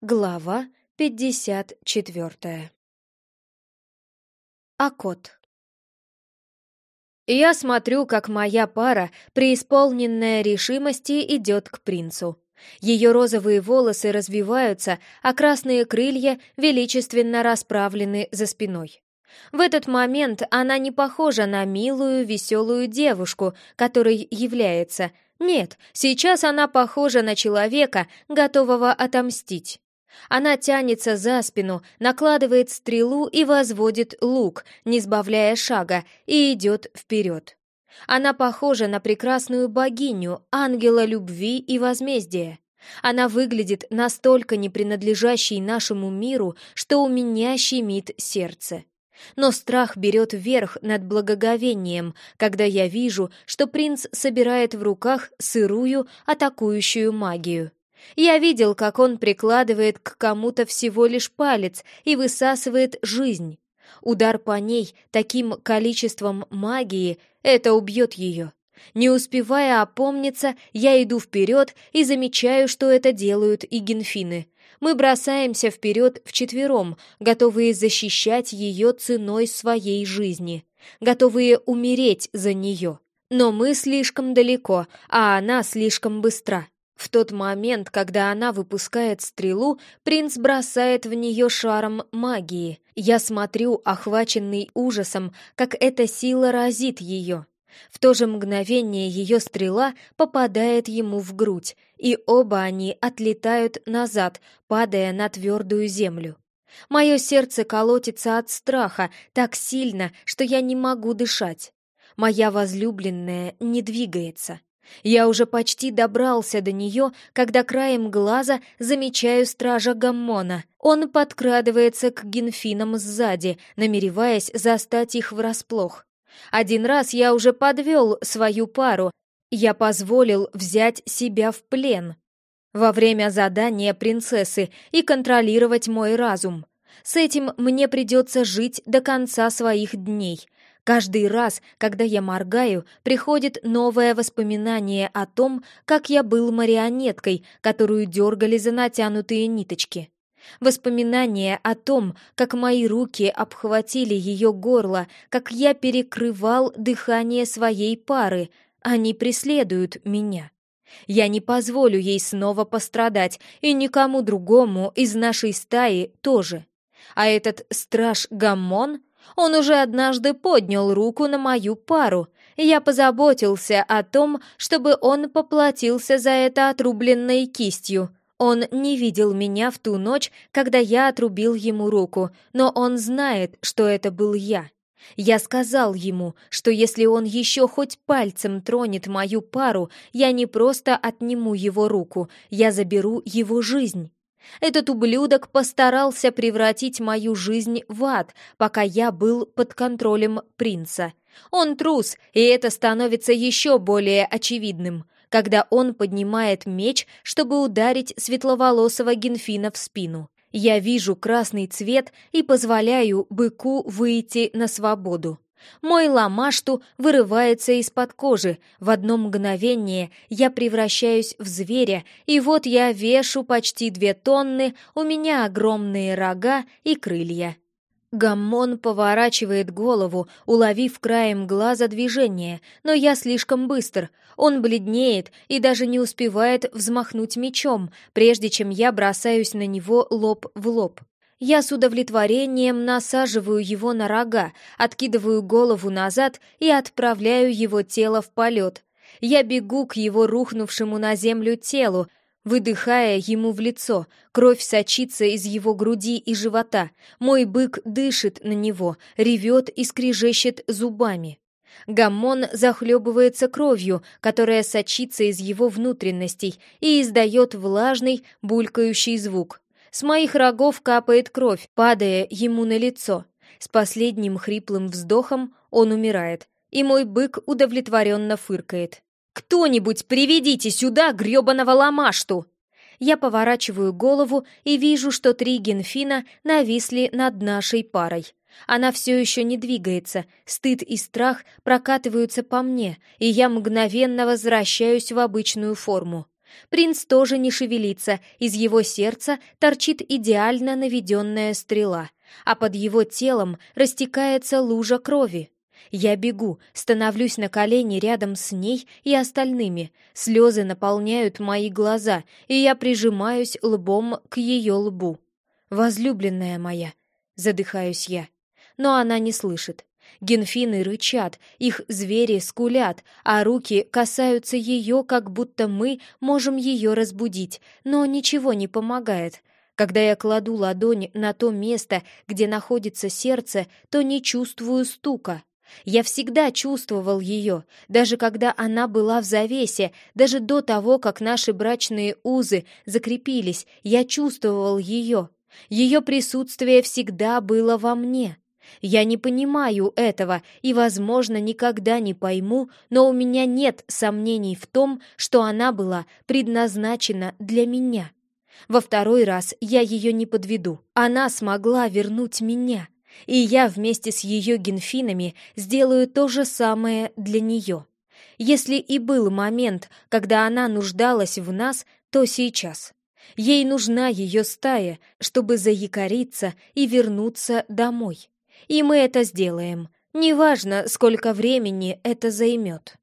Глава пятьдесят четвертая. Акот. Я смотрю, как моя пара, преисполненная решимости, идет к принцу. Ее розовые волосы развиваются, а красные крылья величественно расправлены за спиной. В этот момент она не похожа на милую, веселую девушку, которой является. Нет, сейчас она похожа на человека, готового отомстить. Она тянется за спину, накладывает стрелу и возводит лук, не сбавляя шага, и идет вперед. Она похожа на прекрасную богиню, ангела любви и возмездия. Она выглядит настолько не принадлежащей нашему миру, что у меня щемит сердце. Но страх берет верх над благоговением, когда я вижу, что принц собирает в руках сырую атакующую магию. Я видел, как он прикладывает к кому-то всего лишь палец и высасывает жизнь. Удар по ней таким количеством магии — это убьет ее. Не успевая опомниться, я иду вперед и замечаю, что это делают и генфины. Мы бросаемся вперед вчетвером, готовые защищать ее ценой своей жизни, готовые умереть за нее. Но мы слишком далеко, а она слишком быстра. В тот момент, когда она выпускает стрелу, принц бросает в нее шаром магии. Я смотрю, охваченный ужасом, как эта сила разит ее. В то же мгновение ее стрела попадает ему в грудь, и оба они отлетают назад, падая на твердую землю. Мое сердце колотится от страха так сильно, что я не могу дышать. Моя возлюбленная не двигается. Я уже почти добрался до нее, когда краем глаза замечаю стража Гаммона. Он подкрадывается к генфинам сзади, намереваясь застать их врасплох. Один раз я уже подвел свою пару. Я позволил взять себя в плен во время задания принцессы и контролировать мой разум. С этим мне придется жить до конца своих дней — Каждый раз, когда я моргаю, приходит новое воспоминание о том, как я был марионеткой, которую дергали за натянутые ниточки. Воспоминание о том, как мои руки обхватили ее горло, как я перекрывал дыхание своей пары, они преследуют меня. Я не позволю ей снова пострадать, и никому другому из нашей стаи тоже. А этот страж Гаммон — он уже однажды поднял руку на мою пару, я позаботился о том, чтобы он поплатился за это отрубленной кистью. Он не видел меня в ту ночь, когда я отрубил ему руку, но он знает, что это был я. Я сказал ему, что если он еще хоть пальцем тронет мою пару, я не просто отниму его руку, я заберу его жизнь. Этот ублюдок постарался превратить мою жизнь в ад, пока я был под контролем принца. Он трус, и это становится еще более очевидным, когда он поднимает меч, чтобы ударить светловолосого Генфина в спину. Я вижу красный цвет и позволяю быку выйти на свободу. Мой ламашту вырывается из-под кожи. В одно мгновение я превращаюсь в зверя, и вот я вешу почти две тонны, у меня огромные рога и крылья. Гаммон поворачивает голову, уловив краем глаза движение, но я слишком быстр. Он бледнеет и даже не успевает взмахнуть мечом, прежде чем я бросаюсь на него лоб в лоб. Я с удовлетворением насаживаю его на рога, откидываю голову назад и отправляю его тело в полет. Я бегу к его рухнувшему на землю телу, выдыхая ему в лицо. Кровь сочится из его груди и живота. Мой бык дышит на него, ревет и скрежещет зубами. Гаммон захлебывается кровью, которая сочится из его внутренностей и издает влажный, булькающий звук. С моих рогов капает кровь, падая ему на лицо. С последним хриплым вздохом он умирает, и мой бык удовлетворенно фыркает. «Кто-нибудь приведите сюда грёбаного ломашту!» Я поворачиваю голову и вижу, что три генфина нависли над нашей парой. Она все еще не двигается, стыд и страх прокатываются по мне, и я мгновенно возвращаюсь в обычную форму. Принц тоже не шевелится, из его сердца торчит идеально наведенная стрела, а под его телом растекается лужа крови. Я бегу, становлюсь на колени рядом с ней и остальными. Слезы наполняют мои глаза, и я прижимаюсь лбом к ее лбу. «Возлюбленная моя!» — задыхаюсь я. Но она не слышит. Генфины рычат, их звери скулят, а руки касаются ее, как будто мы можем ее разбудить, но ничего не помогает. Когда я кладу ладонь на то место, где находится сердце, то не чувствую стука. Я всегда чувствовал ее, даже когда она была в завесе, даже до того, как наши брачные узы закрепились, я чувствовал ее. Ее присутствие всегда было во мне. Я не понимаю этого и, возможно, никогда не пойму, но у меня нет сомнений в том, что она была предназначена для меня. Во второй раз я ее не подведу. Она смогла вернуть меня, и я вместе с ее генфинами сделаю то же самое для нее. Если и был момент, когда она нуждалась в нас, то сейчас. Ей нужна ее стая, чтобы заякориться и вернуться домой. И мы это сделаем. Неважно, сколько времени это займет.